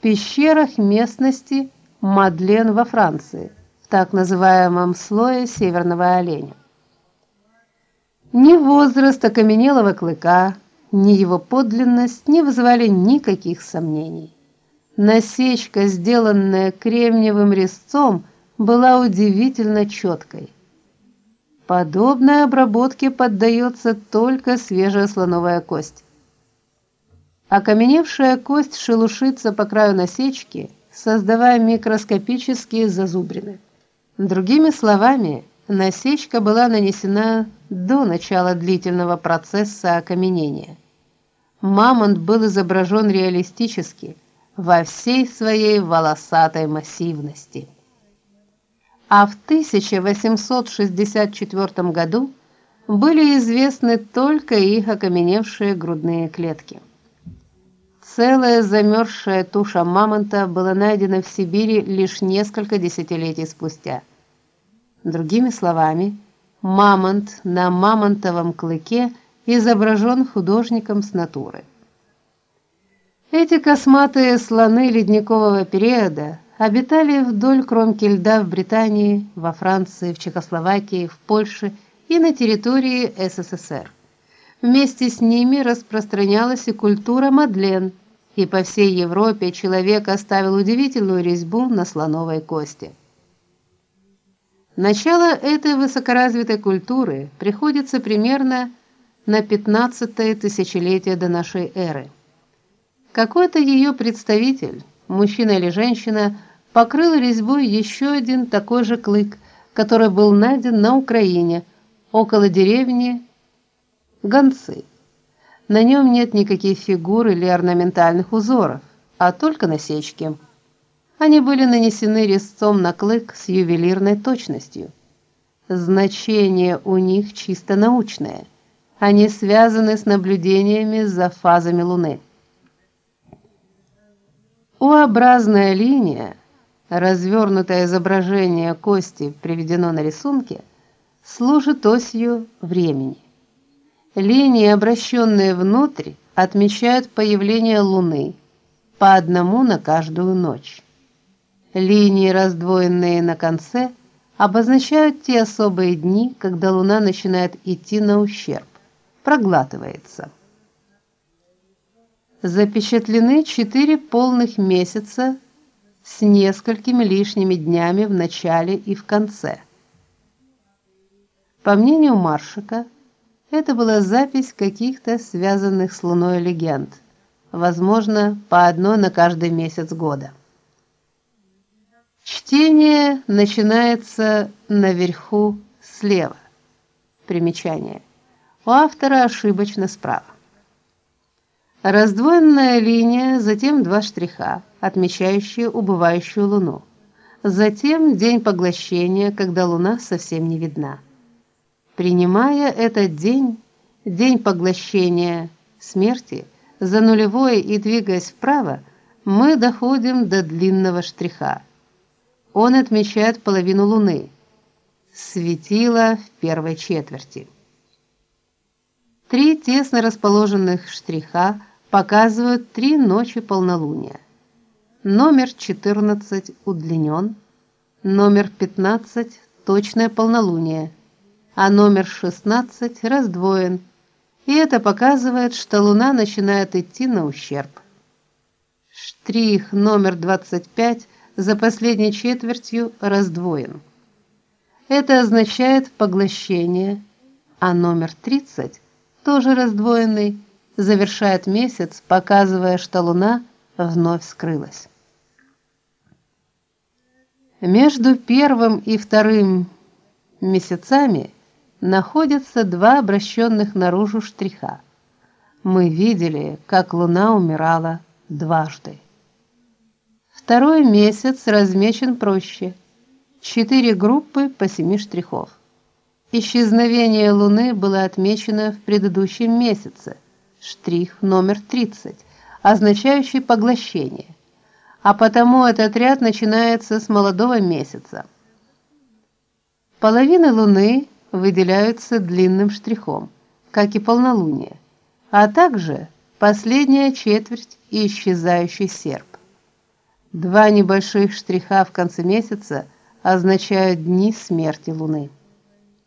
пещерах местности Мадлен во Франции, в так называемом слое северного оленя. Ни возраст окаменелого клыка, ни его подлинность не вызывали никаких сомнений. Насечка, сделанная кремниевым резцом, была удивительно четкой. Подобной обработке поддается только свежая слоновая кость. Окаменевшая кость шелушится по краю насечки, создавая микроскопические зазубрины. Другими словами, насечка была нанесена до начала длительного процесса окаменения. Мамонт был изображен реалистически – во всей своей волосатой массивности. А в 1864 году были известны только их окаменевшие грудные клетки. Целая замерзшая туша мамонта была найдена в Сибири лишь несколько десятилетий спустя. Другими словами, мамонт на мамонтовом клыке изображен художником с натуры. Эти косматые слоны ледникового периода обитали вдоль кромки льда в Британии, во Франции, в Чехословакии, в Польше и на территории СССР. Вместе с ними распространялась и культура Мадлен, и по всей Европе человек оставил удивительную резьбу на слоновой кости. Начало этой высокоразвитой культуры приходится примерно на 15-е тысячелетие до нашей эры. Какой-то ее представитель, мужчина или женщина, покрыл резьбой еще один такой же клык, который был найден на Украине, около деревни Гонцы. На нем нет никаких фигур или орнаментальных узоров, а только насечки. Они были нанесены резцом на клык с ювелирной точностью. Значение у них чисто научное. Они связаны с наблюдениями за фазами Луны. У-образная линия, развернутое изображение кости приведено на рисунке, служит осью времени. Линии, обращенные внутрь, отмечают появление Луны по одному на каждую ночь. Линии, раздвоенные на конце, обозначают те особые дни, когда Луна начинает идти на ущерб, проглатывается запечатлены четыре полных месяца с несколькими лишними днями в начале и в конце. По мнению Маршика, это была запись каких-то связанных с Луной легенд, возможно, по одной на каждый месяц года. Чтение начинается наверху слева. Примечание. У автора ошибочно справа. Раздвоенная линия, затем два штриха, отмечающие убывающую луну. Затем день поглощения, когда луна совсем не видна. Принимая этот день, день поглощения смерти, за нулевой и двигаясь вправо, мы доходим до длинного штриха. Он отмечает половину луны. Светило в первой четверти. Три тесно расположенных штриха показывают три ночи полнолуния. Номер 14 удлинен, номер 15 точное полнолуние, а номер 16 раздвоен. И это показывает, что луна начинает идти на ущерб. Штрих номер 25 за последней четвертью раздвоен. Это означает поглощение, а номер 30 тоже раздвоенный завершает месяц, показывая, что луна вновь скрылась. Между первым и вторым месяцами находятся два обращенных наружу штриха. Мы видели, как луна умирала дважды. Второй месяц размечен проще. Четыре группы по семи штрихов. Исчезновение луны было отмечено в предыдущем месяце – штрих номер 30, означающий поглощение. А потому этот ряд начинается с молодого месяца. Половины луны выделяются длинным штрихом, как и полнолуние, а также последняя четверть и исчезающий серп. Два небольших штриха в конце месяца означают дни смерти Луны.